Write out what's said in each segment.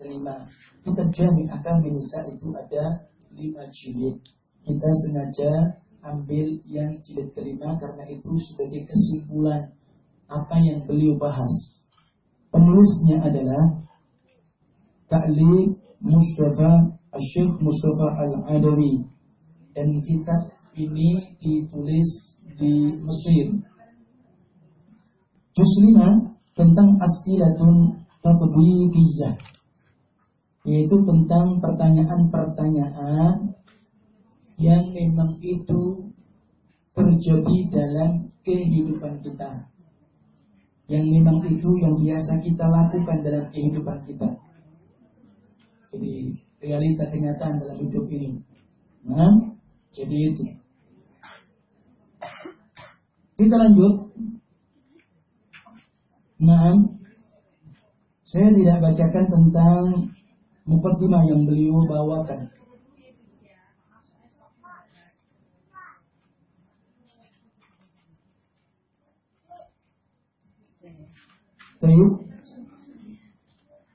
terima. Kitab Jami akan Nisa itu ada lima jilid. Kita sengaja ambil yang jilid terima karena itu sebagai kesimpulan apa yang beliau bahas. Penulisnya adalah Ta'liq Mustafa Syekh Mustafa Al-Adawi dan kitab ini ditulis di Mesir. Juz 5 tentang as'ilatun tatbiqiyah yaitu tentang pertanyaan-pertanyaan yang memang itu terjadi dalam kehidupan kita. Yang memang itu yang biasa kita lakukan dalam kehidupan kita. Jadi realita kenyataan dalam hidup ini. Nah, jadi itu. Kita lanjut. Nah, saya tidak bacakan tentang mukaddimah yang beliau bawakan. Tayyib.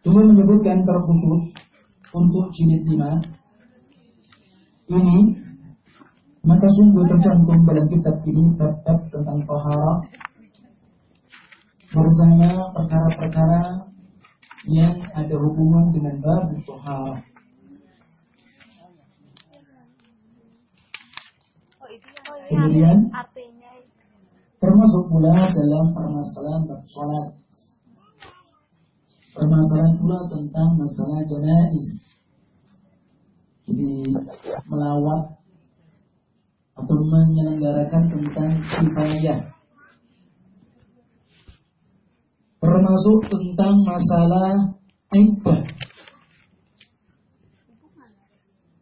Cuma menyebutkan terkhusus untuk jilid 5 ini maka sungguh tercantum dalam kitab ini bab-bab tentang tohara bersama perkara-perkara yang ada hubungan dengan bab tohara. Kemudian termasuk pula dalam permasalahan bab sholat. Permasalahan pula tentang masalah janais jadi melawat atau menyelenggarakan tentang kifayah termasuk tentang masalah iddah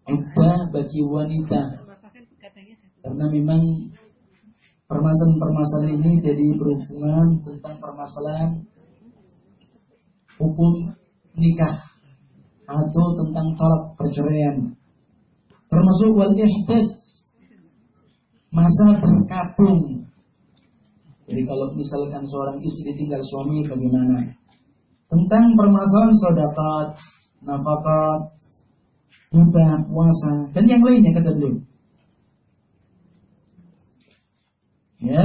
iddah bagi wanita. Karena memang permasalahan-permasalahan ini jadi berhubungan tentang permasalahan hukum nikah atau tentang tolak perceraian. Termasuk wal ihdad masa berkabung jadi kalau misalkan seorang istri tinggal suami bagaimana? Tentang permasalahan sodakat nafakat budak puasa dan yang lainnya kata beliau. Ya.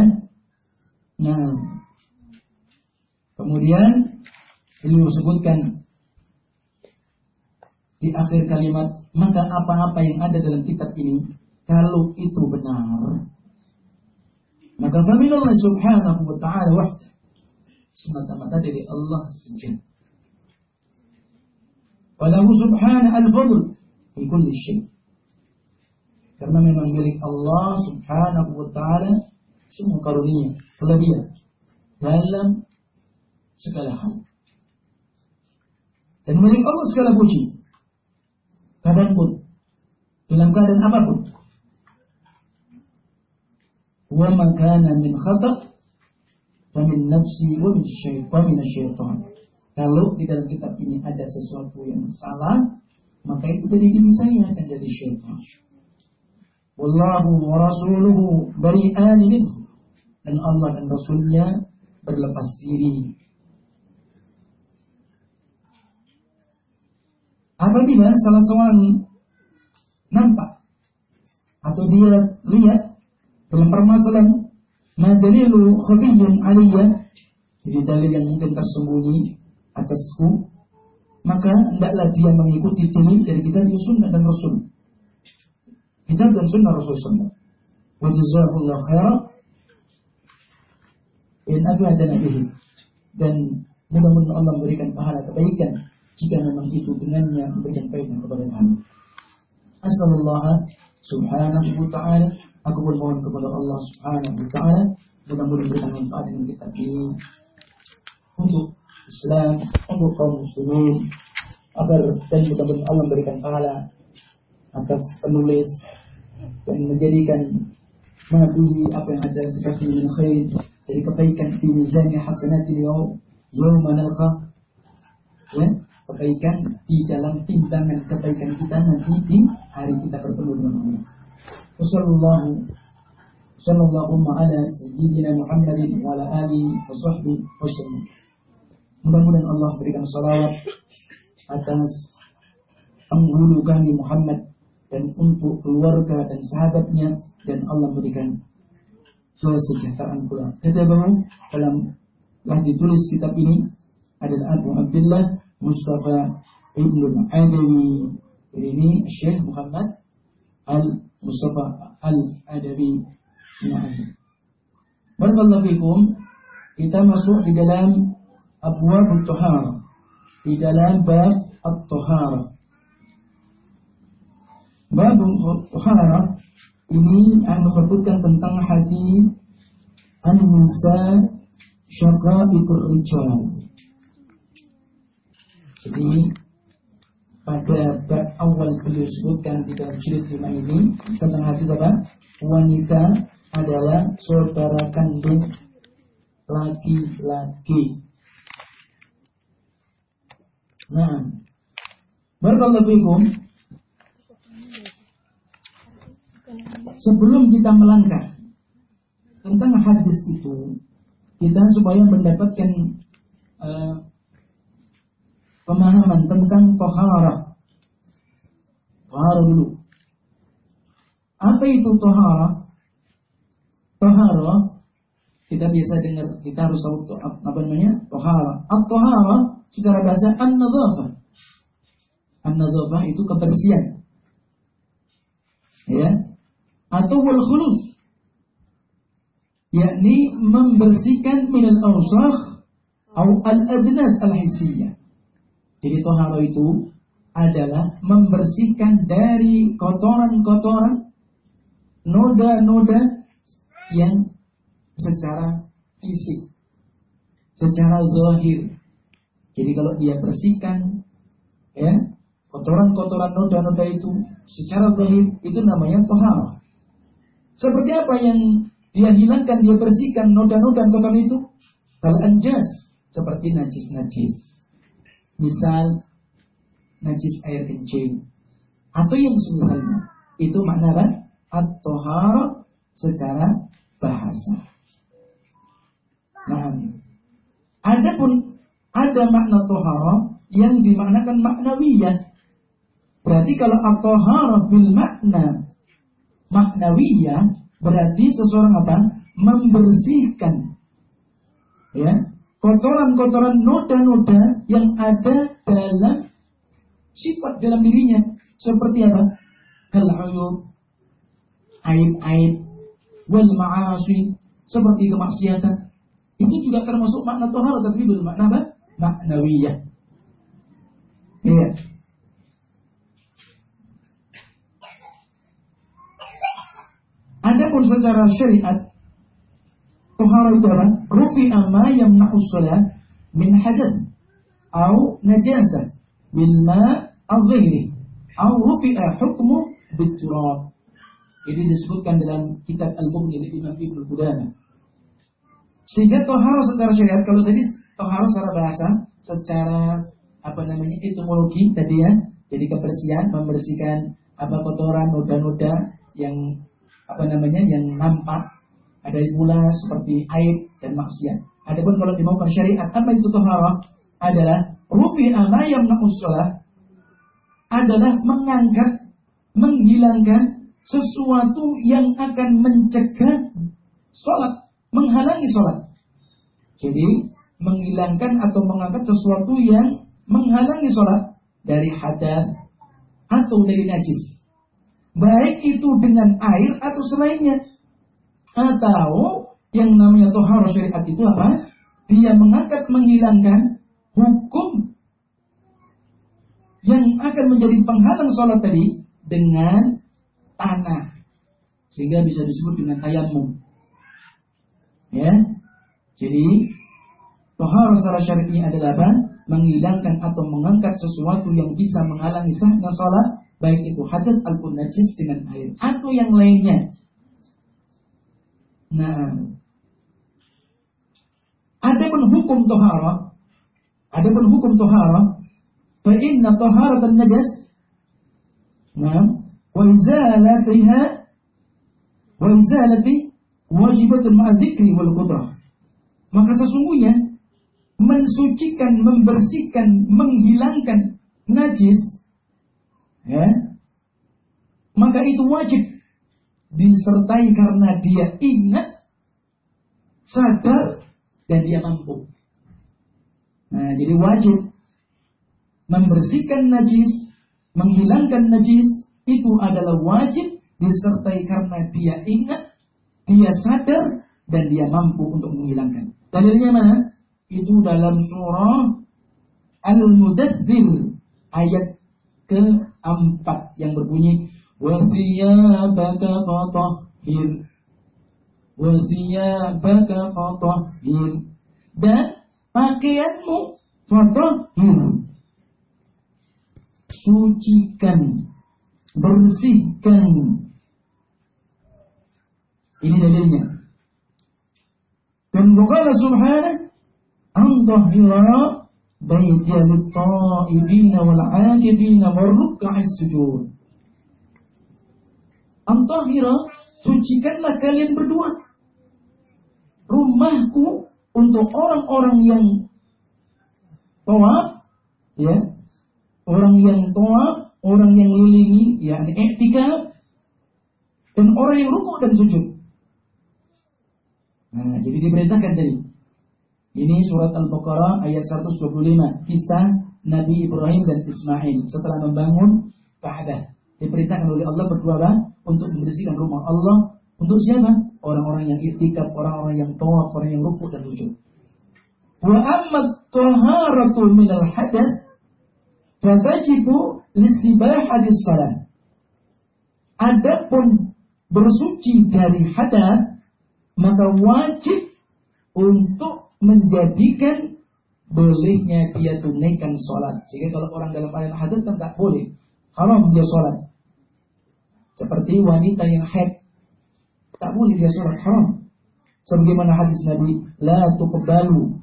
Nah. Kemudian beliau sebutkan di akhir kalimat, maka apa-apa yang ada dalam kitab ini, kalau itu benar, maka faminallah subhanahu wa ta'ala wahda. Semata-mata dari Allah saja. Walahu subhanahu al-fadl fi kulli syai. Karena memang milik Allah subhanahu wa ta'ala semua karunia, kelebihan dalam segala hal. Dan milik Allah segala puji kapan pun, dalam keadaan apa pun. Wa makana min khata' wa min nafsi wa min. Kalau di dalam kitab ini ada sesuatu yang salah, maka itu dari diri saya akan dari syaitan. Wallahu wa rasuluhu bari'ani minhu. Dan Allah dan Rasulnya berlepas diri Apabila salah seorang nampak atau dia lihat dalam permasalahan madalilu khafiyyun aliyya jadi dalil yang mungkin tersembunyi atasku maka hendaklah dia mengikuti dalil dari kita di sunnah dan rasul. Kitab dan sunnah rasul sunnah wa jazakumullah khairan in afadana bihi. Dan mudah-mudahan Allah memberikan pahala kebaikan jika memang itu dengannya memberikan faedah kepada kami. Asallallahu subhanahu wa ta'ala Aku bermohon kepada Allah subhanahu wa ta'ala Mudah-mudahan memberikan manfaat dengan kita ini Untuk Islam, untuk kaum muslimin Agar dan mudah-mudahan Allah memberikan pahala Atas penulis Dan menjadikan Mafihi apa yang ada di kaki min khair Dari kebaikan di mizannya hasanati yaum Yawma nalqa Ya kebaikan di dalam timbangan kebaikan kita nanti di hari kita bertemu dengan Allah. Wassallallahu sallallahu ala sayyidina Muhammadin wa ala alihi wa sahbihi wasallam. Mudah-mudahan Allah berikan salawat atas penghulu kami Muhammad dan untuk keluarga dan sahabatnya dan Allah berikan kesejahteraan pula. Katabahu dalam telah ditulis kitab ini adalah Abu Abdullah Mustafa Ibn Adawi ini Syekh Muhammad Al Mustafa Al Adawi Na'am. Barakallahu fikum. Kita masuk di dalam abwab tuhara di dalam bab at-tuhara bab tuhara ini menyebutkan tentang hadis an-nisa syaqaiqur rijal. Jadi pada bab awal beliau sebutkan di dalam jilid lima ini tentang hadis apa? Wanita adalah saudara kandung laki-laki. Nah, barakallahu fikum. Sebelum kita melangkah tentang hadis itu, kita supaya mendapatkan uh, pemahaman tentang tohara. Tohara dulu. Apa itu tohara? Tohara kita biasa dengar, kita harus tahu apa namanya tohara. At-tohara secara bahasa an-nadhafah. An-nadhafah itu kebersihan. Ya. Atau wal khulus. Yakni membersihkan minal awsakh atau al-adnas al-hissiyah. Jadi tohara itu adalah membersihkan dari kotoran-kotoran noda-noda yang secara fisik, secara zahir. Jadi kalau dia bersihkan ya kotoran-kotoran noda-noda itu secara zahir itu namanya tohara. Seperti apa yang dia hilangkan, dia bersihkan noda-noda kotoran itu? Kalau anjas seperti najis-najis. Misal najis air kencing atau yang semisalnya. Itu makna apa? At-tohara secara bahasa. Nah, ada pun ada makna tohara yang dimaknakan maknawiyah. Berarti kalau at-tohara bil makna maknawiyah berarti seseorang apa? Membersihkan ya kotoran-kotoran noda-noda yang ada dalam sifat dalam dirinya seperti apa? Kal'uyub, aib-aib, wal ma'asi seperti kemaksiatan itu juga termasuk makna tohara tapi bermakna apa? maknawiyah iya Adapun secara syariat tohara itu apa? Rufi amma yang salat min hadan atau najasah bil ma' al-ghayri atau rufi'a hukmu biturab ini disebutkan dalam kitab Al-Mughni dari Imam Ibnu Qudamah. Sehingga tohara secara syariat, kalau tadi tohara secara bahasa, secara apa namanya etimologi tadi ya, jadi kebersihan, membersihkan apa kotoran, noda-noda yang apa namanya yang nampak, ada pula seperti aib dan maksiat. Adapun kalau dimaukan syariat, apa itu tohara? Adalah rufi ama yang adalah mengangkat, menghilangkan sesuatu yang akan mencegah sholat, menghalangi sholat. Jadi menghilangkan atau mengangkat sesuatu yang menghalangi sholat dari hadat atau dari najis. Baik itu dengan air atau selainnya. Atau yang namanya tohar syariat itu apa? Dia mengangkat menghilangkan hukum yang akan menjadi penghalang sholat tadi dengan tanah sehingga bisa disebut dengan tayamum. Ya. Jadi tohar secara syar'i adalah apa? Menghilangkan atau mengangkat sesuatu yang bisa menghalangi sahnya salat, baik itu hadas ataupun najis dengan air atau yang lainnya. Nah, ada pun hukum tohara, ada pun hukum tohara, fa inna dan najas, nah, wa izalatiha. Wa izalati wajibatun ma'a dzikri wal qudrah. Maka sesungguhnya mensucikan, membersihkan, menghilangkan najis, ya, maka itu wajib disertai karena dia ingat, sadar, dan dia mampu. Nah, jadi wajib membersihkan najis, menghilangkan najis, itu adalah wajib disertai karena dia ingat, dia sadar, dan dia mampu untuk menghilangkan. Dalilnya mana? Itu dalam surah Al-Mudathir ayat keempat yang berbunyi وَثِيَابَكَ فَطَهِّرْ وَثِيَابَكَ فَطَهِّرْ Dan pakaianmu fatahhir. Sucikan, bersihkan. Ini dalilnya. Dan Allah subhanahu Antahira baitya lit-ta'ifina wal-'akifina war-ruk'a'is sujud. Antahira, sucikanlah kalian berdua. Rumahku untuk orang-orang yang toa, ya, orang yang toa, orang yang lilingi, ya, etika, dan orang yang rukuk dan sujud. Nah, jadi diperintahkan tadi. Ini surat Al-Baqarah ayat 125, kisah Nabi Ibrahim dan Ismail setelah membangun Ka'bah. Diperintahkan oleh Allah berdua untuk membersihkan rumah Allah untuk siapa? Orang-orang yang itikaf, orang-orang yang tawaf, orang yang rukuk dan sujud. Wa amma taharatu min al-hadath fatajibu listibahati salat. Adapun bersuci dari hadas maka wajib untuk menjadikan bolehnya dia tunaikan sholat. Sehingga kalau orang dalam keadaan hadas kan tak boleh. Haram dia sholat. Seperti wanita yang haid. Tak boleh dia sholat haram. Sebagaimana hadis Nabi, La tuqbalu.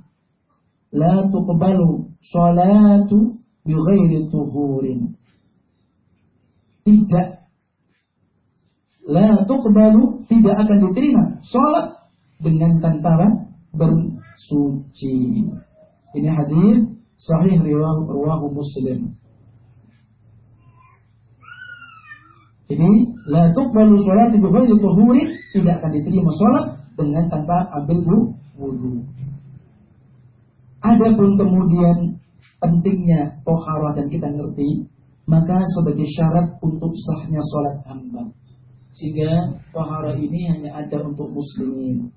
La tuqbalu sholatu bighairi tuhurin. Tidak. La tuqbalu tidak akan diterima. Sholat dengan tanpa bersuci. Ini hadis sahih riwayat Muslim. Jadi la tuqbalu sholat bi ghairi tuhuri tidak akan diterima sholat dengan tanpa ambil wudhu. Adapun kemudian pentingnya toharah dan kita ngerti, maka sebagai syarat untuk sahnya sholat hamba. Sehingga toharah ini hanya ada untuk muslimin.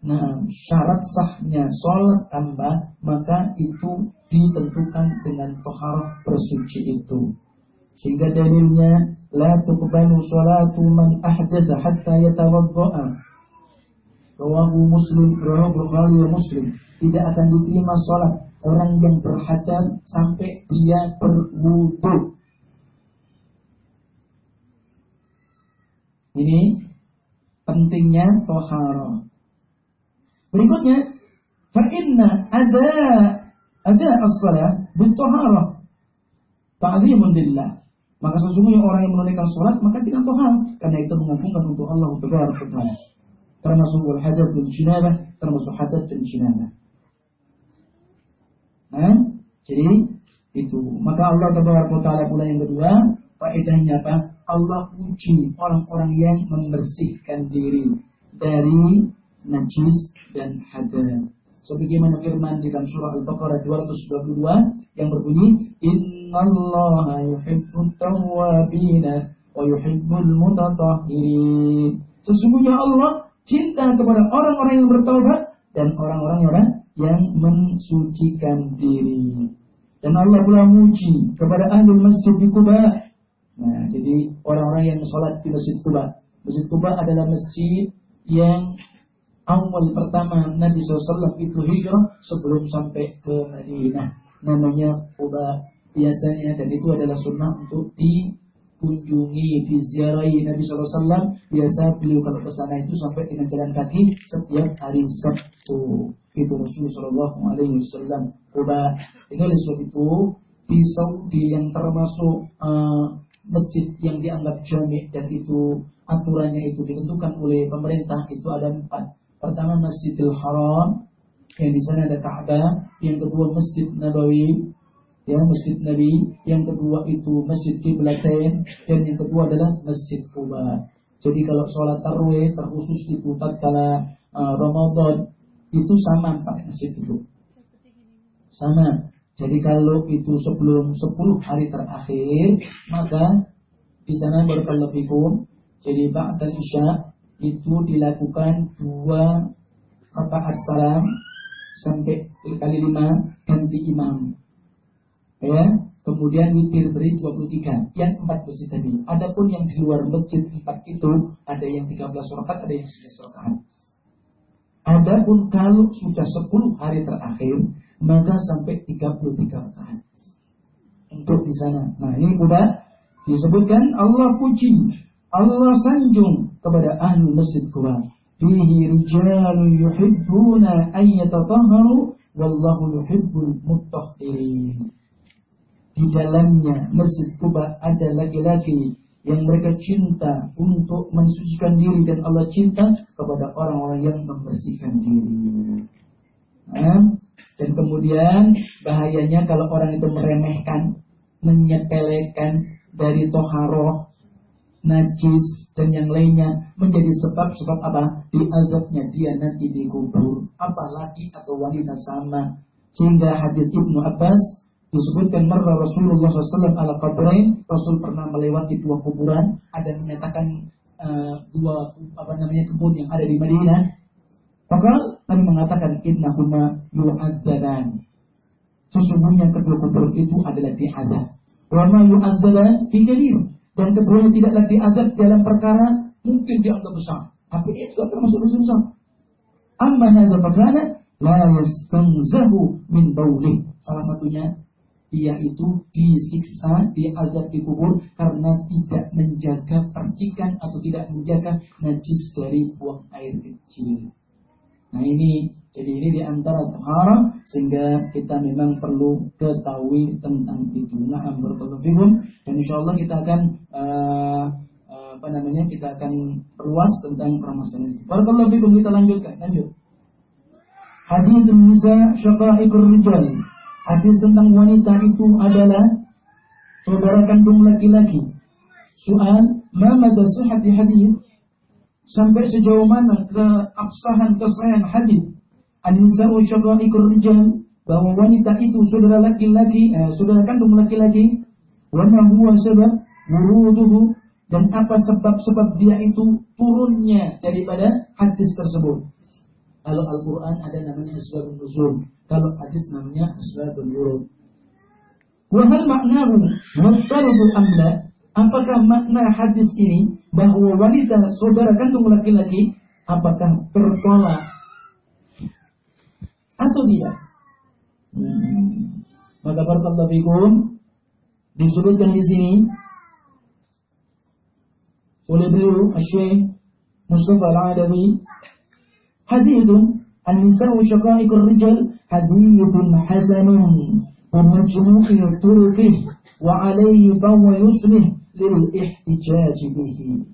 Nah, syarat sahnya sholat hamba, maka itu ditentukan dengan toharah bersuci itu. Sehingga dalilnya la tuqbalu salatu man ahdatha hatta yatawadda'a. Rawahu Muslim, rawahu Bukhari Muslim. Tidak akan diterima salat orang yang berhadat sampai dia berwudu. Ini pentingnya tohara. Berikutnya, fa inna ada ada as-salat bil tohara. Ta'zimun lillah. Maka sesungguhnya orang yang menunaikan sholat maka tidak toham karena itu mengagungkan untuk Allah Taala. Termasuk wal hadat dan jinabah, termasuk hadat dan jinabah. Nah, jadi itu. Maka Allah Taala pula yang kedua, faedahnya apa? Allah puji orang-orang yang membersihkan diri dari najis dan hadat. Sebagaimana firman di dalam surah Al-Baqarah 222 yang berbunyi, Allah yuhibbut tawwabina wa yuhibbul mutatahhirin. Sesungguhnya Allah cinta kepada orang-orang yang bertaubat dan orang-orang yang yang mensucikan diri. Dan Allah pula muji kepada ahli masjid di Kuba. Nah, jadi orang-orang yang sholat di masjid Kuba. Masjid Kuba adalah masjid yang awal pertama Nabi SAW itu hijrah sebelum sampai ke Madinah. Namanya Kuba biasanya dan itu adalah sunnah untuk dikunjungi, diziarahi Nabi SAW. Biasa beliau kalau ke sana itu sampai dengan jalan kaki setiap hari Sabtu. Itu Rasulullah Wasallam. Kuba. Ini oleh sebab itu di Saudi yang termasuk uh, masjid yang dianggap jami dan itu aturannya itu ditentukan oleh pemerintah itu ada empat. Pertama Masjidil Haram yang di sana ada Ka'bah, yang kedua Masjid Nabawi, ya Masjid Nabi, yang kedua itu Masjid Kiblatain, dan yang kedua adalah Masjid Kuba. Jadi kalau sholat tarwih terkhusus itu tatkala uh, Ramadan itu sama empat masjid itu. Sama. Jadi kalau itu sebelum 10 hari terakhir, maka di sana barakallahu fikum. Jadi ba'dal isya itu dilakukan dua rakaat salam sampai kali lima ganti imam. Ya, kemudian witir beri 23 yang empat masjid tadi. Adapun yang di luar masjid empat itu ada yang 13 rakaat, ada yang 11 rakaat. Adapun kalau sudah 10 hari terakhir maka sampai 33 rakaat. Untuk di sana. Nah, ini udah disebutkan Allah puji, Allah sanjung kepada ahli masjid Quba fihi rijalun yuhibbuna an yatatahharu wallahu yuhibbul mutahhirin. Di dalamnya Masjid Kuba ada laki-laki yang mereka cinta untuk mensucikan diri dan Allah cinta kepada orang-orang yang membersihkan diri. Nah, dan kemudian bahayanya kalau orang itu meremehkan, menyepelekan dari toharoh, najis dan yang lainnya menjadi sebab-sebab apa? Diazabnya dia nanti dikubur. Apalagi atau wanita sama. Sehingga hadis Ibnu Abbas disebutkan marra Rasulullah SAW ala qabrain Rasul pernah melewati dua kuburan ada menyatakan uh, dua apa namanya kebun yang ada di Madinah maka Nabi mengatakan innahuma yu'adzadan sesungguhnya kedua kuburan itu adalah diadab wa ma yu'adzadan fi kabir dan keduanya tidaklah diadab dalam perkara mungkin dianggap besar. Tapi dia juga termasuk dosa besar. Amma hadza fakana la yastanzahu min baulih. Salah satunya dia itu disiksa, diadab di kubur karena tidak menjaga percikan atau tidak menjaga najis dari buang air kecil. Nah ini jadi ini di antara tahara sehingga kita memang perlu ketahui tentang itu. Nah, barakallahu dan insya Allah kita akan uh, apa namanya kita akan perluas tentang permasalahan itu. Barakallahu fikum kita lanjutkan. Lanjut. Hadis nisa syaqaiqur rijal. Hadis tentang wanita itu adalah saudara kandung laki-laki. Soal, ma madha sihhati hadis? Sampai sejauh mana keabsahan kesahihan hadis An-nisa'u syaqa'iqur rijal bahwa wanita itu saudara laki-laki, eh, saudara kandung laki-laki, wa ma huwa sabab wuruduhu dan apa sebab-sebab dia itu turunnya daripada hadis tersebut. Kalau Al-Quran ada namanya asbabun nuzul. Kalau hadis namanya asbabun wurud. Wahal maknahu muftaridu amla Apakah makna hadis ini bahwa wanita saudara kandung laki-laki apakah tertolak atau tidak. Hmm. Maka barakallahu fikum disebutkan di sini oleh beliau Syekh Mustafa Al-Adawi hadithun an-nisa'u syaqa'iqur rijal hadithun hasanun wa majmu'i turuqih wa alayhi fahuwa yuslih lil ihtijaj bihi.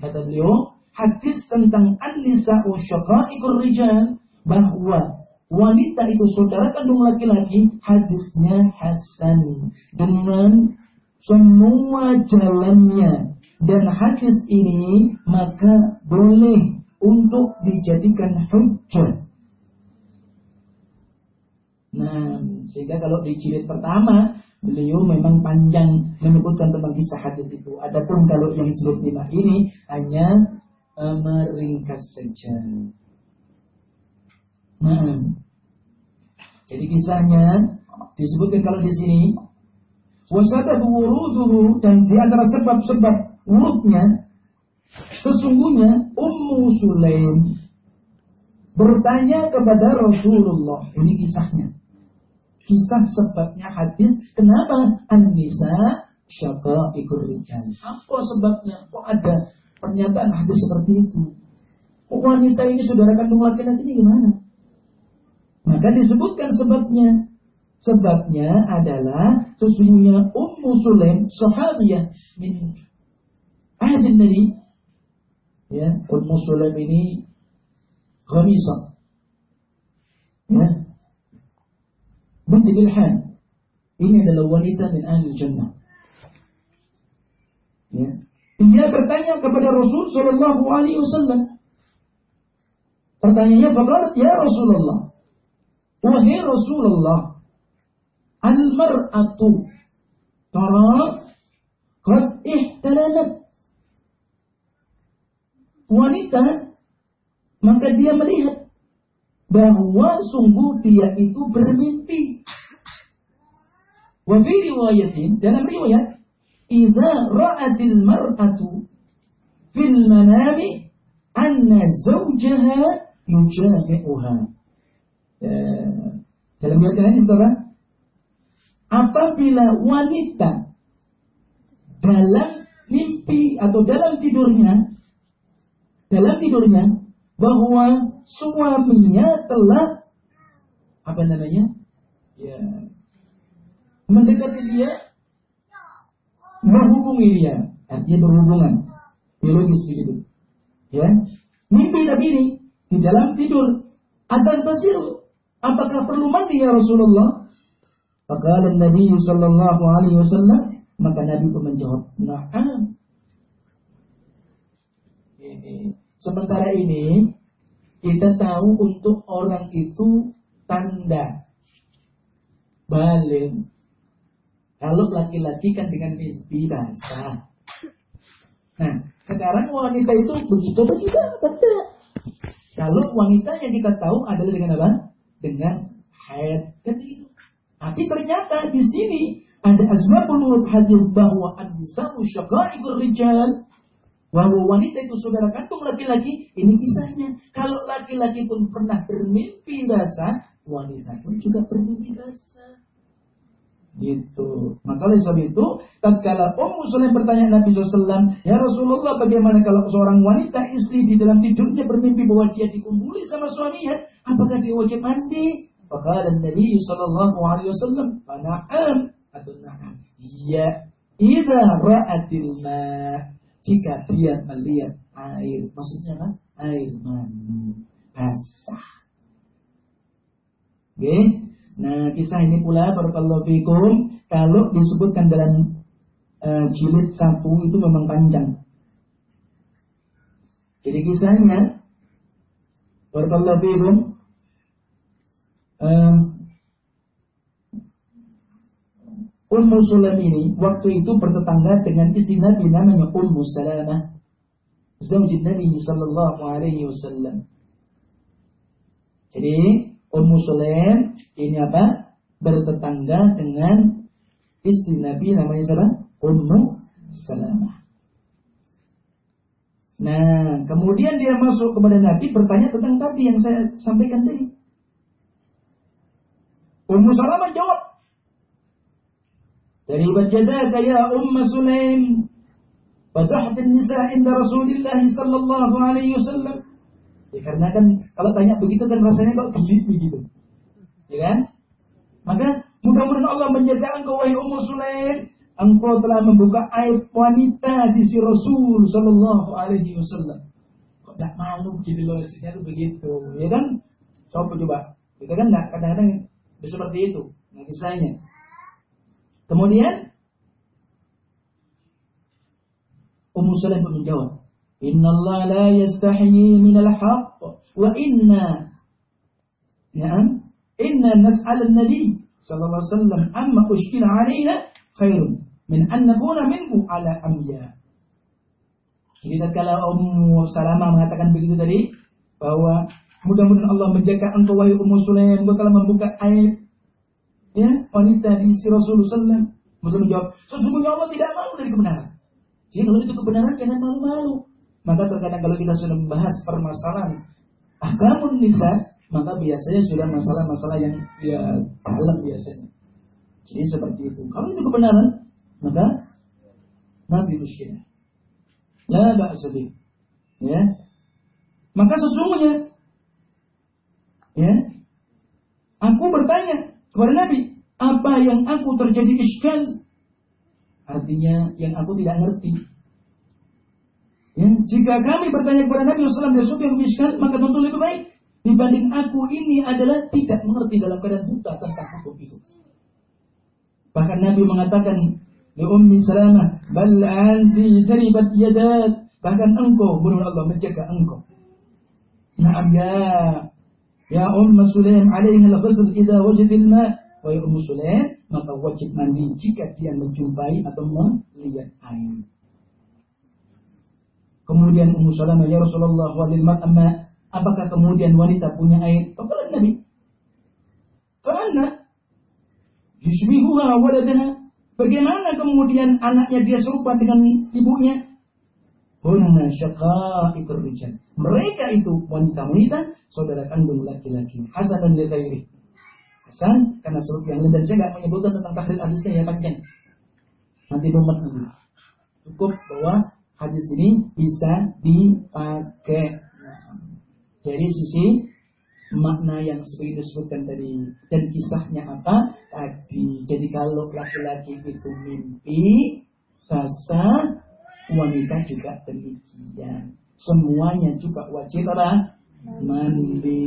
Kata beliau hadis tentang an-nisa'u syaqa'iqur rijal bahwa wanita itu saudara kandung laki-laki, hadisnya hasan. Dengan semua jalannya dan hadis ini maka boleh untuk dijadikan hujjah. Nah, sehingga kalau di jilid pertama beliau memang panjang menyebutkan tentang kisah hadis itu. Adapun kalau yang jilid lima ini hanya uh, meringkas saja. Hmm. Jadi kisahnya disebutkan kalau di sini wasabab wuruduhu dan di antara sebab-sebab wurudnya sesungguhnya Ummu Sulaim bertanya kepada Rasulullah. Ini kisahnya. Kisah sebabnya hadis kenapa an-nisa ikur rijal. Apa sebabnya? Kok ada pernyataan hadis seperti itu? Kok wanita ini saudara kandung laki-laki ini gimana? Maka disebutkan sebabnya. Sebabnya adalah sesungguhnya Ummu Sulaim sahabiyah min ahli Nabi. Ya, Ummu Sulaim ini khamisah. Ya. Binti Bilhan. ini adalah wanita min ahli jannah. Ya. Dia bertanya kepada Rasul Shallallahu Alaihi Wasallam. Pertanyaannya, bagaimana? Ya Rasulullah, wahai Rasulullah, al-mar'atu tara qad ihtalamat. Wanita maka dia melihat bahwa sungguh dia itu bermimpi. Wa fi riwayatin dalam riwayat idza ra'atil mar'atu fil manami anna zawjaha yujami'uha. Eh, dalam riwayat lain itu apa? Apabila wanita dalam mimpi atau dalam tidurnya dalam tidurnya bahwa suaminya telah apa namanya? Ya mendekati dia menghubungi dia. Artinya berhubungan. Biologis begitu. Ya. Mimpi tapi ini di dalam tidur. Ada basir apakah perlu mandi ya Rasulullah? Maka Nabi Sallallahu Alaihi Wasallam maka Nabi pun menjawab na'am ini sementara ini kita tahu untuk orang itu tanda balik kalau laki-laki kan dengan mimpi basah. Nah, sekarang wanita itu begitu begitu betul. Kalau wanita yang kita tahu adalah dengan apa? Dengan haid. Tapi ternyata di sini ada asbabul menurut hadis bahwa an-nisa'u syaqa'iqur rijal bahwa wanita itu saudara kandung laki-laki, ini kisahnya. Kalau laki-laki pun pernah bermimpi basah, wanita pun juga bermimpi basah. Gitu. Maka oleh sebab itu, tatkala Ummu Sulaim bertanya Nabi SAW, Ya Rasulullah, bagaimana kalau seorang wanita istri di dalam tidurnya bermimpi bahwa dia dikumpuli sama suaminya, apakah dia wajib mandi? Maka Nabi Sallallahu Alaihi Wasallam, Na'am atau Na'am. Ya, Ida ra'atil ma' jika dia melihat air, maksudnya apa? Air mani basah. Oke, okay? Nah, kisah ini pula barakallahu fikum kalau disebutkan dalam uh, jilid satu itu memang panjang. Jadi kisahnya barakallahu fikum uh, Ummu Sulaim ini waktu itu bertetangga dengan istri Nabi namanya Ummu Salamah zaujin Nabi sallallahu alaihi wasallam. Jadi Ummu Sulaim ini apa? Bertetangga dengan istri Nabi namanya siapa? Ummu Salamah. Nah, kemudian dia masuk kepada Nabi bertanya tentang tadi yang saya sampaikan tadi. Ummu Salamah jawab. Dari wajadaka ya Ummu Sulaim. Fatahta nisa inda Rasulullah sallallahu alaihi wasallam. Ya, karena kan kalau tanya begitu kan rasanya kok geli begitu. Ya kan? Maka mudah-mudahan Allah menjaga engkau wahai Ummu Sulaim. Engkau telah membuka aib wanita di si Rasul Sallallahu Alaihi Wasallam. Kok tidak malu jadi loh istrinya itu begitu, ya kan? Coba coba, kita kan kadang-kadang seperti itu, nah kisahnya. Kemudian Ummu Sulaim pun menjawab, Inna Allah la yastahi minal haqq wa inna Na'am Inna nas'al nabi sallallahu alaihi wasallam amma ushkila alaina khairun min an nakuna minhu ala amya. Jadi tatkala Ummu Salamah mengatakan begitu tadi bahwa mudah-mudahan Allah menjaga engkau wahai Ummu Sulaim engkau telah membuka aib ya wanita di si Rasulullah sallallahu Muslim menjawab, sesungguhnya Allah tidak malu dari kebenaran. Jadi kalau itu kebenaran jangan malu-malu. Maka terkadang kalau kita sudah membahas permasalahan agamun nisa, maka biasanya sudah masalah-masalah yang ya dalam biasanya. Jadi seperti itu. Kalau itu kebenaran, maka nabi musyrik. La ba'sa Ya. Maka sesungguhnya ya, aku bertanya Nabi, apa yang aku terjadi iskal? Artinya yang aku tidak ngerti. Ya, jika kami bertanya kepada Nabi SAW dan sesuatu yang miskal, maka tentu lebih baik dibanding aku ini adalah tidak mengerti dalam keadaan buta tentang hukum itu. Bahkan Nabi mengatakan li Ummi Salamah, "Bal anti taribat yadat." Bahkan engkau, menurut Allah menjaga engkau. Naam ya Ya Ummu Sulaim alaihi al-ghusl idza wajad al-ma. Wahai Ummu Sulaim, maka wajib mandi jika dia menjumpai atau melihat air. Kemudian Ummu Salamah, ya Rasulullah walil mar'amma, apakah kemudian wanita punya air? Kepala Nabi. Karena yusbihuha waladaha. Bagaimana kemudian anaknya dia serupa dengan ibunya? Hunna syaqa'iqur rijal. Mereka itu wanita-wanita saudara kandung laki-laki. Hasan dan li Hasan karena serupa yang lain dan saya nggak menyebutkan tentang tahlil hadisnya ya panjang. Nanti nomor dulu. Cukup bahwa hadis ini bisa dipakai dari sisi makna yang seperti disebutkan tadi dan kisahnya apa tadi jadi kalau laki-laki itu mimpi basah wanita juga demikian semuanya juga wajib apa mandi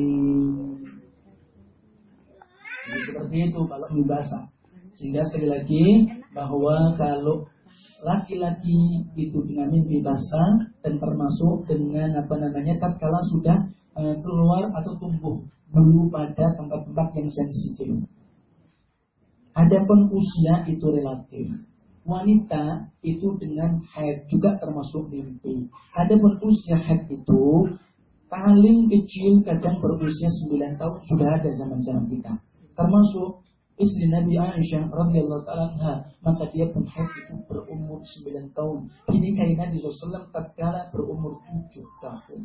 jadi seperti itu kalau mimpi basah sehingga sekali lagi bahwa kalau laki-laki itu dengan mimpi basah dan termasuk dengan apa namanya tatkala sudah uh, keluar atau tumbuh bulu pada tempat-tempat yang sensitif. Adapun usia itu relatif. Wanita itu dengan haid juga termasuk mimpi. Adapun usia haid itu paling kecil kadang berusia 9 tahun sudah ada zaman-zaman kita. Termasuk istri Nabi Aisyah radhiyallahu taala maka dia pun haid itu berumur 9 tahun. Dinikahi Nabi SAW tatkala berumur 7 tahun.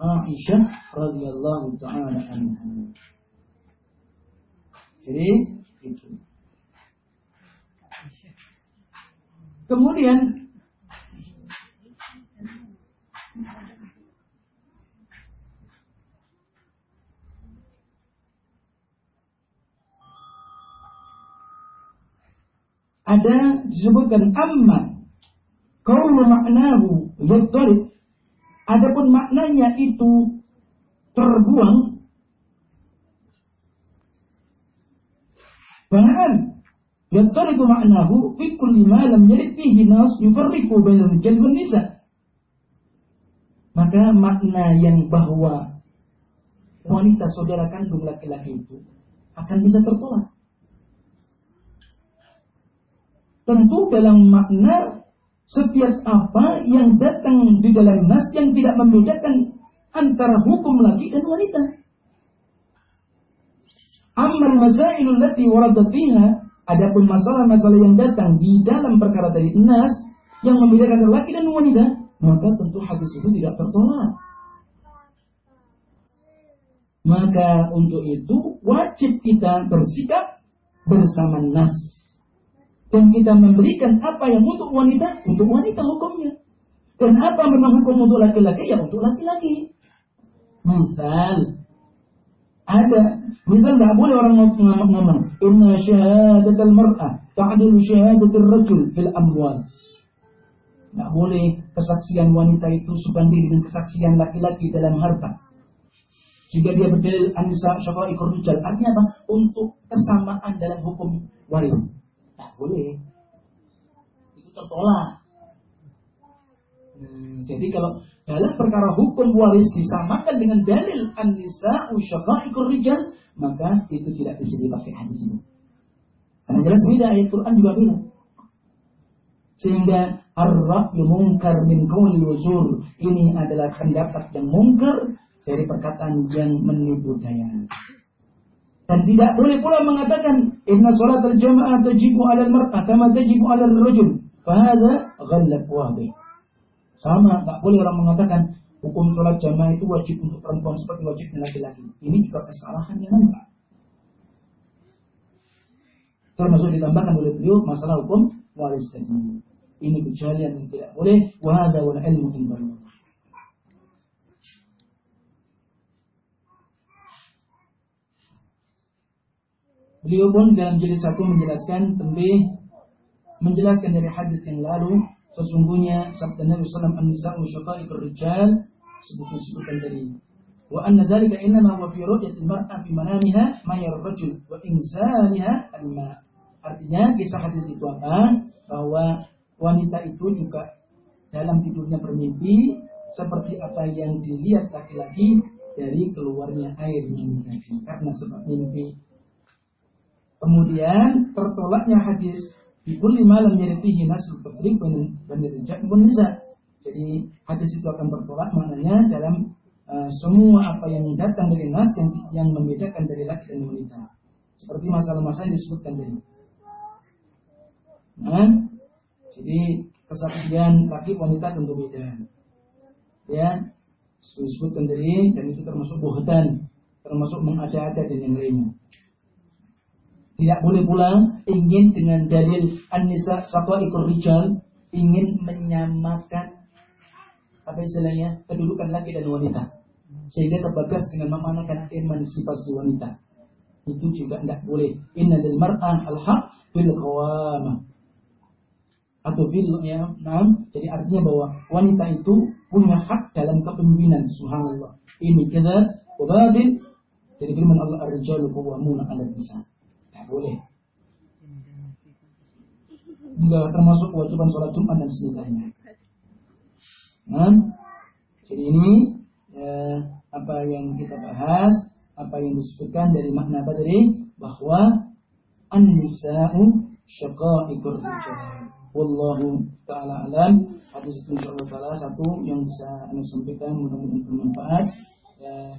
Aisyah radhiyallahu taala anha. Jadi itu. Kemudian ada disebutkan amma kaulu maknahu yadtarib adapun maknanya itu terbuang. Bahkan yattariku maknahu fi kulli ma lam yarid fihi nas yufarriqu bainal rijal wan nisa. Maka makna yang bahwa wanita saudara kandung laki-laki itu akan bisa tertolak. Tentu dalam makna setiap apa yang datang di dalam nas yang tidak membedakan antara hukum laki dan wanita. Amal masailul lati waradat adapun masalah-masalah yang datang di dalam perkara dari nas yang membedakan laki dan wanita, maka tentu hadis itu tidak tertolak. Maka untuk itu wajib kita bersikap bersama nas dan kita memberikan apa yang untuk wanita, untuk wanita hukumnya. Dan apa memang hukum untuk laki-laki, ya untuk laki-laki. Misal, ada, misal nggak boleh orang ngomong, Inna syahadatul mar'ah ta'adilu syahadatul rajul fil amwal. Nggak boleh kesaksian wanita itu sebanding dengan kesaksian laki-laki dalam harta. Jika dia berdalil anisa ikut rijal, artinya apa? Untuk kesamaan dalam hukum waris. Tak boleh. Itu tertolak. Hmm, jadi kalau dalam perkara hukum waris disamakan dengan dalil an-nisa ikur rijal, maka itu tidak bisa dipakai hadis ini. Karena jelas beda ayat Quran juga bilang. Sehingga ar-ra'yu munkar min qawli wuzur. Ini adalah pendapat yang mungkar dari perkataan yang menipu daya. Dan tidak boleh pula mengatakan inna salat al-jama'ah tajibu 'ala al-mar'ah kama tajibu 'ala ar-rajul. Fahada ghallab wadih. Sama, tak boleh orang mengatakan hukum sholat jamaah itu wajib untuk perempuan seperti wajib laki-laki. Ini juga kesalahan yang nampak. Termasuk ditambahkan oleh beliau masalah hukum waris tadi. Ini kecualian yang tidak boleh. Wahada wa ilmu indallah. Beliau pun dalam jilid satu menjelaskan lebih menjelaskan dari hadis yang lalu sesungguhnya sabda Nabi sallallahu alaihi wasallam an-nisa'u rijal sebutkan sebutkan tadi wa anna dzalika innama huwa fi ru'yatil mar'a fi manamiha ma rajul wa inzaliha al-ma Artinya kisah hadis itu apa? Bahwa wanita itu juga dalam tidurnya bermimpi seperti apa yang dilihat laki-laki dari keluarnya air tadi karena sebab mimpi. Kemudian tertolaknya hadis di kulli malam yaritihi nasul tafriq dan rijal nisa. Jadi hadis itu akan bertolak maknanya dalam uh, semua apa yang datang dari nas yang, yang membedakan dari laki dan wanita. Seperti masalah-masalah yang disebutkan tadi. Nah, jadi kesaksian laki wanita tentu beda. Ya, disebutkan tadi dan itu termasuk buhtan, termasuk mengada-ada dan yang lainnya. Tidak boleh pula ingin dengan dalil An-Nisa Satwa Ikor Rijal ingin menyamakan apa istilahnya kedudukan laki dan wanita. Sehingga terbagas dengan memanakan emansipasi wanita. Itu juga tidak boleh. Inna lil mar'ah al haq fil qawamah. Atau fil ya nah, jadi artinya bahwa wanita itu punya hak dalam kepemimpinan. Subhanallah. Ini kita wabadin jadi firman Allah ar-rijalu qawwamuna 'ala nisa boleh. Juga termasuk kewajiban sholat Jumat dan sebagainya. Nah, jadi ini ya, apa yang kita bahas, apa yang disebutkan dari makna apa tadi bahwa an-nisa'u syaqa'iqur rijal. Wallahu taala alam. Hadis itu insyaallah taala satu yang bisa anda sampaikan mudah-mudahan bermanfaat dan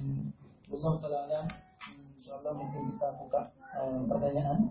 Allah taala alam insyaallah mungkin kita buka Pertanyaan